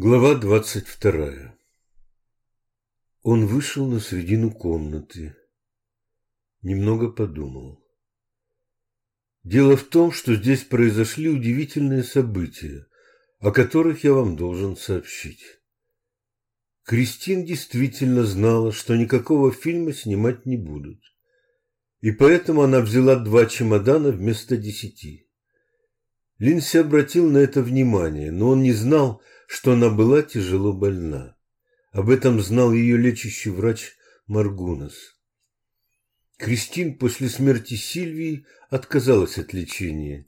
Глава двадцать вторая. Он вышел на середину комнаты. Немного подумал. Дело в том, что здесь произошли удивительные события, о которых я вам должен сообщить. Кристин действительно знала, что никакого фильма снимать не будут. И поэтому она взяла два чемодана вместо десяти. Линси обратил на это внимание, но он не знал, что она была тяжело больна. Об этом знал ее лечащий врач Маргунас. Кристин после смерти Сильвии отказалась от лечения,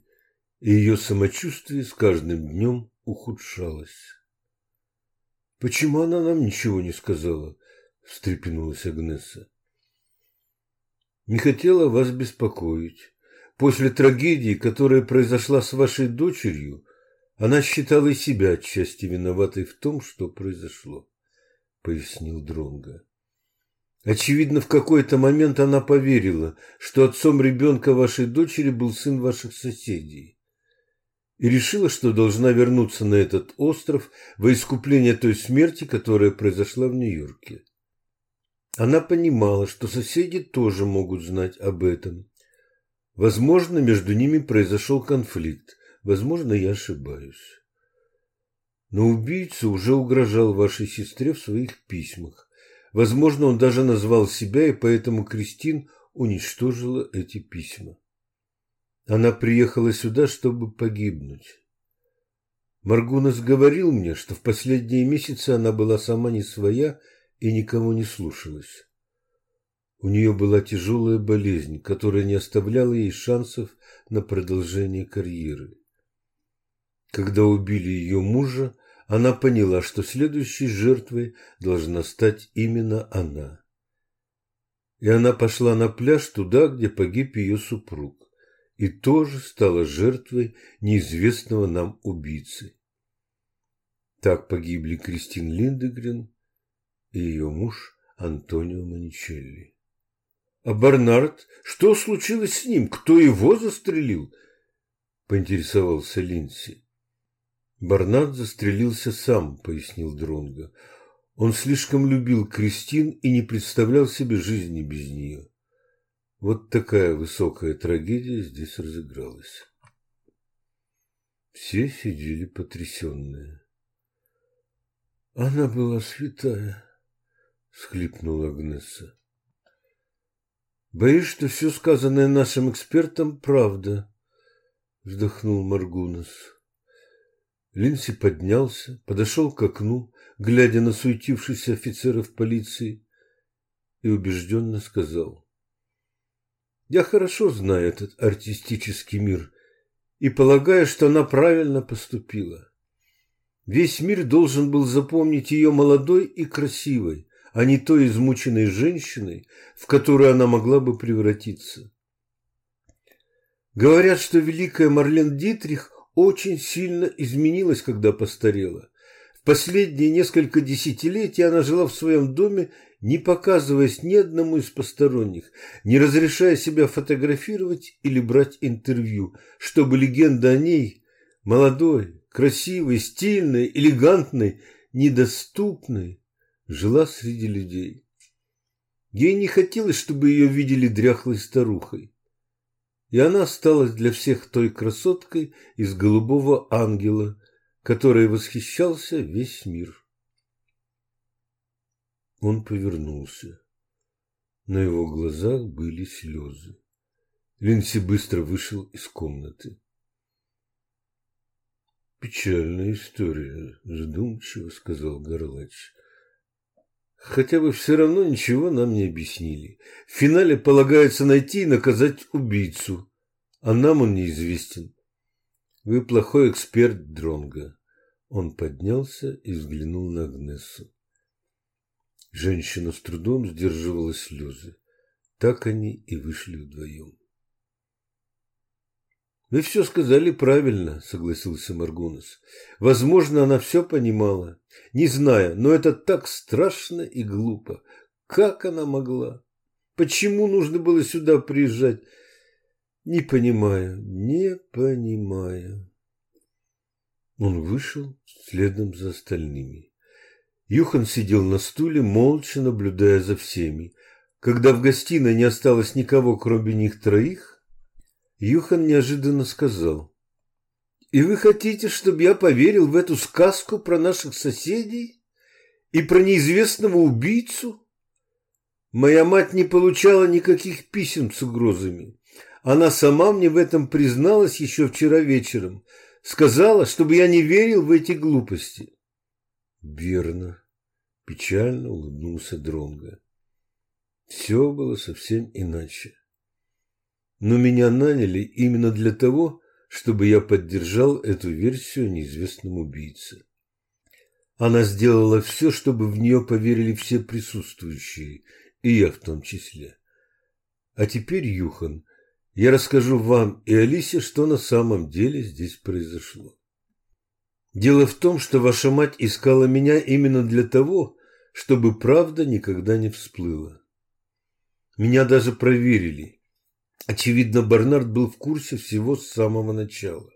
и ее самочувствие с каждым днем ухудшалось. «Почему она нам ничего не сказала?» – встрепенулась Агнеса. «Не хотела вас беспокоить. После трагедии, которая произошла с вашей дочерью, она считала и себя отчасти виноватой в том, что произошло, пояснил Дронга. Очевидно, в какой-то момент она поверила, что отцом ребенка вашей дочери был сын ваших соседей, и решила, что должна вернуться на этот остров во искупление той смерти, которая произошла в Нью-Йорке. Она понимала, что соседи тоже могут знать об этом. Возможно, между ними произошел конфликт, Возможно, я ошибаюсь. Но убийца уже угрожал вашей сестре в своих письмах. Возможно, он даже назвал себя, и поэтому Кристин уничтожила эти письма. Она приехала сюда, чтобы погибнуть. Маргунас говорил мне, что в последние месяцы она была сама не своя и никого не слушалась. У нее была тяжелая болезнь, которая не оставляла ей шансов на продолжение карьеры. Когда убили ее мужа, она поняла, что следующей жертвой должна стать именно она. И она пошла на пляж туда, где погиб ее супруг, и тоже стала жертвой неизвестного нам убийцы. Так погибли Кристин Линдегрен и ее муж Антонио Маничелли. А Барнард? Что случилось с ним? Кто его застрелил? Поинтересовался Линси. Барнард застрелился сам, пояснил Дронго. Он слишком любил Кристин и не представлял себе жизни без нее. Вот такая высокая трагедия здесь разыгралась. Все сидели потрясенные. Она была святая, схлипнула Агнесса. Боюсь, что все сказанное нашим экспертам правда, вздохнул Маргунас. Линси поднялся, подошел к окну, глядя на суетившихся офицеров полиции, и убежденно сказал. «Я хорошо знаю этот артистический мир и полагаю, что она правильно поступила. Весь мир должен был запомнить ее молодой и красивой, а не той измученной женщиной, в которую она могла бы превратиться. Говорят, что великая Марлен Дитрих очень сильно изменилась, когда постарела. В последние несколько десятилетий она жила в своем доме, не показываясь ни одному из посторонних, не разрешая себя фотографировать или брать интервью, чтобы легенда о ней, молодой, красивой, стильной, элегантной, недоступной, жила среди людей. Ей не хотелось, чтобы ее видели дряхлой старухой и она осталась для всех той красоткой из голубого ангела, которой восхищался весь мир. Он повернулся. На его глазах были слезы. Линси быстро вышел из комнаты. «Печальная история», – задумчиво сказал Горлач. Хотя бы все равно ничего нам не объяснили. В финале полагается найти и наказать убийцу, а нам он неизвестен. Вы плохой эксперт, Дронга. Он поднялся и взглянул на Агнесу. Женщина с трудом сдерживала слезы. Так они и вышли вдвоем. «Вы все сказали правильно», — согласился Маргунас. «Возможно, она все понимала. Не знаю, но это так страшно и глупо. Как она могла? Почему нужно было сюда приезжать? Не понимаю, не понимаю». Он вышел следом за остальными. Юхан сидел на стуле, молча наблюдая за всеми. Когда в гостиной не осталось никого, кроме них троих, Юхан неожиданно сказал. «И вы хотите, чтобы я поверил в эту сказку про наших соседей и про неизвестного убийцу? Моя мать не получала никаких писем с угрозами. Она сама мне в этом призналась еще вчера вечером. Сказала, чтобы я не верил в эти глупости. Верно. Печально улыбнулся Дронга. Все было совсем иначе. Но меня наняли именно для того, чтобы я поддержал эту версию о убийце. Она сделала все, чтобы в нее поверили все присутствующие, и я в том числе. А теперь, Юхан, я расскажу вам и Алисе, что на самом деле здесь произошло. Дело в том, что ваша мать искала меня именно для того, чтобы правда никогда не всплыла. Меня даже проверили. Очевидно, Барнард был в курсе всего с самого начала.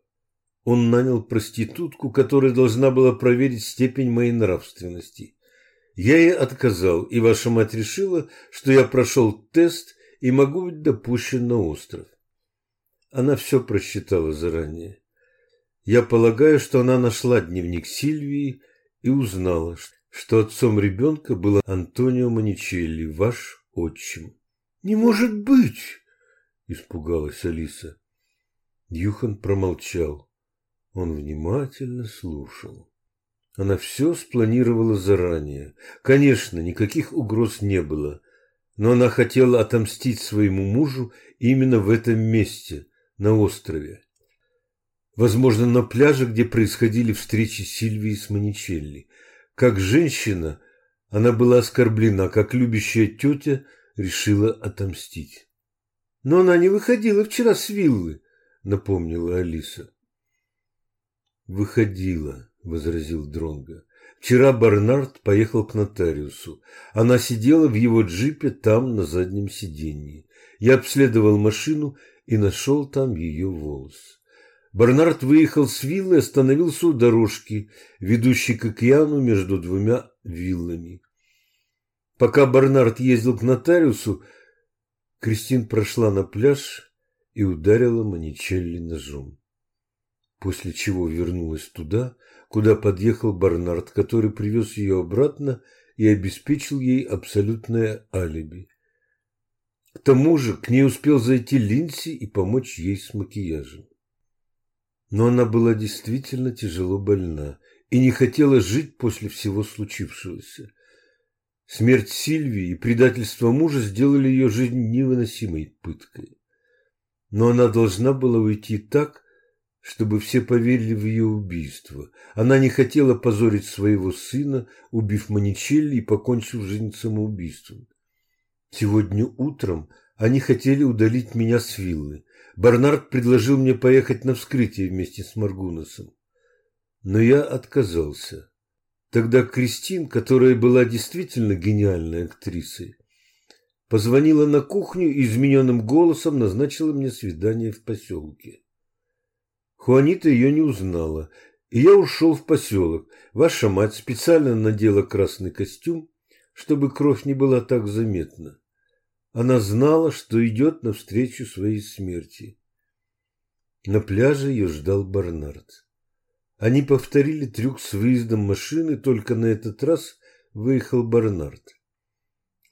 Он нанял проститутку, которая должна была проверить степень моей нравственности. Я ей отказал, и ваша мать решила, что я прошел тест и могу быть допущен на остров. Она все просчитала заранее. Я полагаю, что она нашла дневник Сильвии и узнала, что отцом ребенка был Антонио Маничелли, ваш отчим. «Не может быть!» – испугалась Алиса. Юхан промолчал. Он внимательно слушал. Она все спланировала заранее. Конечно, никаких угроз не было, но она хотела отомстить своему мужу именно в этом месте, на острове. Возможно, на пляже, где происходили встречи Сильвии с Маничелли. Как женщина она была оскорблена, как любящая тетя решила отомстить. «Но она не выходила вчера с виллы», — напомнила Алиса. «Выходила», — возразил Дронго. Вчера Барнард поехал к нотариусу. Она сидела в его джипе там, на заднем сиденье. Я обследовал машину и нашел там ее волос. Барнард выехал с виллы и остановился у дорожки, ведущей к океану между двумя виллами. Пока Барнард ездил к нотариусу, Кристин прошла на пляж и ударила Маничелли ножом. После чего вернулась туда, куда подъехал Барнард, который привез ее обратно и обеспечил ей абсолютное алиби. К тому же к ней успел зайти Линси и помочь ей с макияжем. Но она была действительно тяжело больна и не хотела жить после всего случившегося. Смерть Сильвии и предательство мужа сделали ее жизнь невыносимой пыткой. Но она должна была уйти так, чтобы все поверили в ее убийство. Она не хотела позорить своего сына, убив Маничелли и покончив жизнь самоубийством. Сегодня утром они хотели удалить меня с виллы. Барнард предложил мне поехать на вскрытие вместе с Маргуносом. Но я отказался. Тогда Кристин, которая была действительно гениальной актрисой, позвонила на кухню и измененным голосом назначила мне свидание в поселке. Хуанита ее не узнала, и я ушел в поселок. Ваша мать специально надела красный костюм, чтобы кровь не была так заметна. Она знала, что идет навстречу своей смерти. На пляже ее ждал Барнард. Они повторили трюк с выездом машины, только на этот раз выехал Барнард.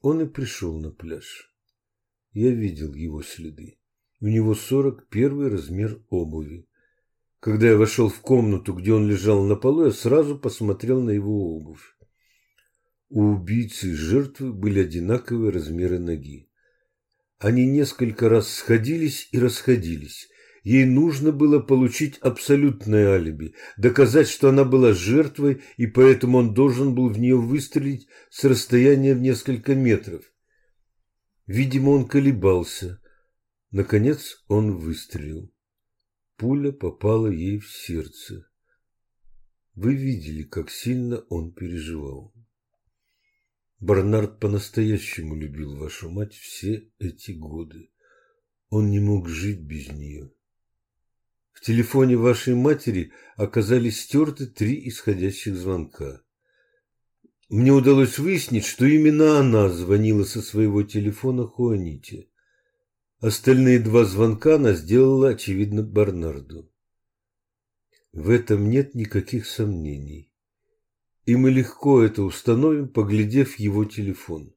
Он и пришел на пляж. Я видел его следы. У него сорок первый размер обуви. Когда я вошел в комнату, где он лежал на полу, я сразу посмотрел на его обувь. У убийцы и жертвы были одинаковые размеры ноги. Они несколько раз сходились и расходились. Ей нужно было получить абсолютное алиби, доказать, что она была жертвой, и поэтому он должен был в нее выстрелить с расстояния в несколько метров. Видимо, он колебался. Наконец он выстрелил. Пуля попала ей в сердце. Вы видели, как сильно он переживал. Барнард по-настоящему любил вашу мать все эти годы. Он не мог жить без нее. В телефоне вашей матери оказались стерты три исходящих звонка. Мне удалось выяснить, что именно она звонила со своего телефона Хуаните. Остальные два звонка она сделала, очевидно, Барнарду. В этом нет никаких сомнений. И мы легко это установим, поглядев его телефон.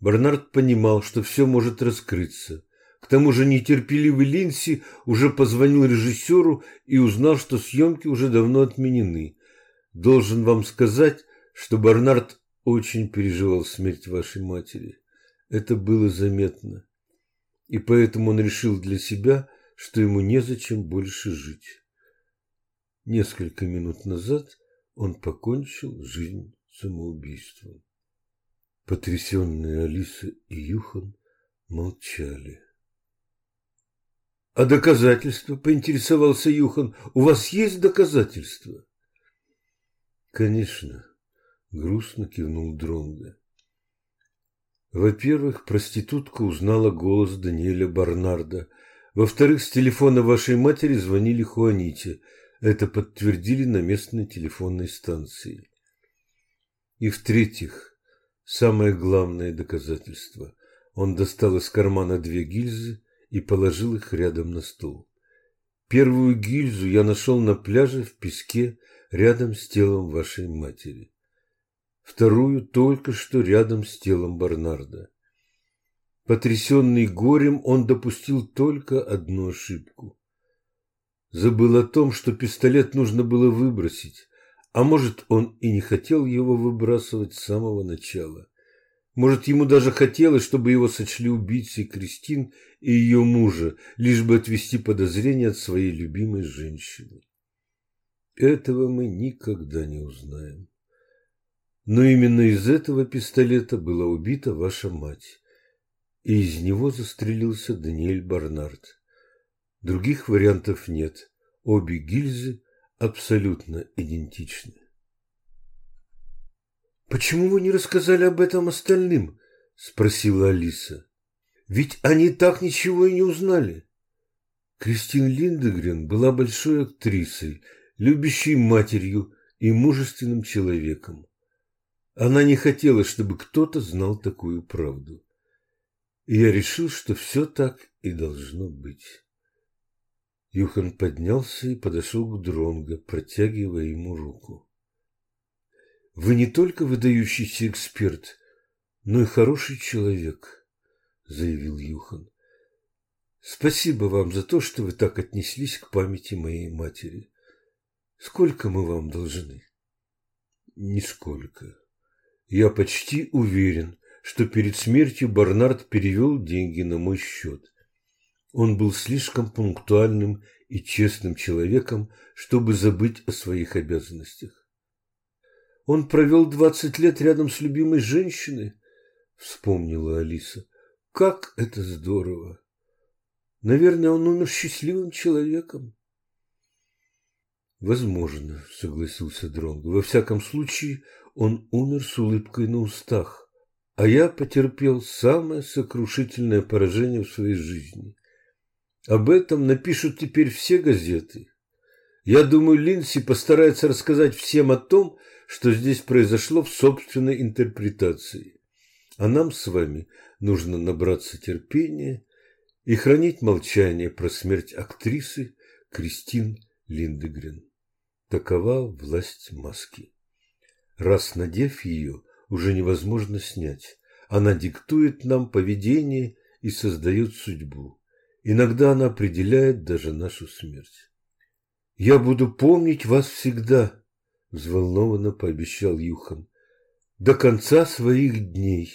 Барнард понимал, что все может раскрыться. К тому же нетерпеливый Линси уже позвонил режиссеру и узнал, что съемки уже давно отменены. Должен вам сказать, что Барнард очень переживал смерть вашей матери. Это было заметно. И поэтому он решил для себя, что ему незачем больше жить. Несколько минут назад он покончил жизнь самоубийством. Потрясенные Алиса и Юхан молчали. «А доказательства?» – поинтересовался Юхан. «У вас есть доказательства?» «Конечно», – грустно кивнул Дронго. Во-первых, проститутка узнала голос Даниэля Барнарда. Во-вторых, с телефона вашей матери звонили Хуаните. Это подтвердили на местной телефонной станции. И в-третьих, самое главное доказательство. Он достал из кармана две гильзы и положил их рядом на стол. Первую гильзу я нашел на пляже в песке рядом с телом вашей матери. Вторую только что рядом с телом Барнарда. Потрясенный горем, он допустил только одну ошибку. Забыл о том, что пистолет нужно было выбросить, а может, он и не хотел его выбрасывать с самого начала. Может, ему даже хотелось, чтобы его сочли убийцей Кристин и ее мужа, лишь бы отвести подозрения от своей любимой женщины. Этого мы никогда не узнаем. Но именно из этого пистолета была убита ваша мать, и из него застрелился Даниэль Барнард. Других вариантов нет. Обе гильзы абсолютно идентичны. «Почему вы не рассказали об этом остальным?» – спросила Алиса. «Ведь они так ничего и не узнали». Кристин Линдегрен была большой актрисой, любящей матерью и мужественным человеком. Она не хотела, чтобы кто-то знал такую правду. И я решил, что все так и должно быть. Юхан поднялся и подошел к Дронго, протягивая ему руку. Вы не только выдающийся эксперт, но и хороший человек, заявил Юхан. Спасибо вам за то, что вы так отнеслись к памяти моей матери. Сколько мы вам должны? Нисколько. Я почти уверен, что перед смертью Барнард перевел деньги на мой счет. Он был слишком пунктуальным и честным человеком, чтобы забыть о своих обязанностях. Он провел двадцать лет рядом с любимой женщиной, вспомнила Алиса. Как это здорово! Наверное, он умер счастливым человеком. Возможно, согласился Дронго. Во всяком случае, он умер с улыбкой на устах, а я потерпел самое сокрушительное поражение в своей жизни. Об этом напишут теперь все газеты. Я думаю, Линси постарается рассказать всем о том, что здесь произошло в собственной интерпретации. А нам с вами нужно набраться терпения и хранить молчание про смерть актрисы Кристин Линдегрен. Такова власть маски. Раз надев ее, уже невозможно снять. Она диктует нам поведение и создает судьбу. Иногда она определяет даже нашу смерть. «Я буду помнить вас всегда», – взволнованно пообещал Юхан, – «до конца своих дней».